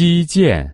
击剑。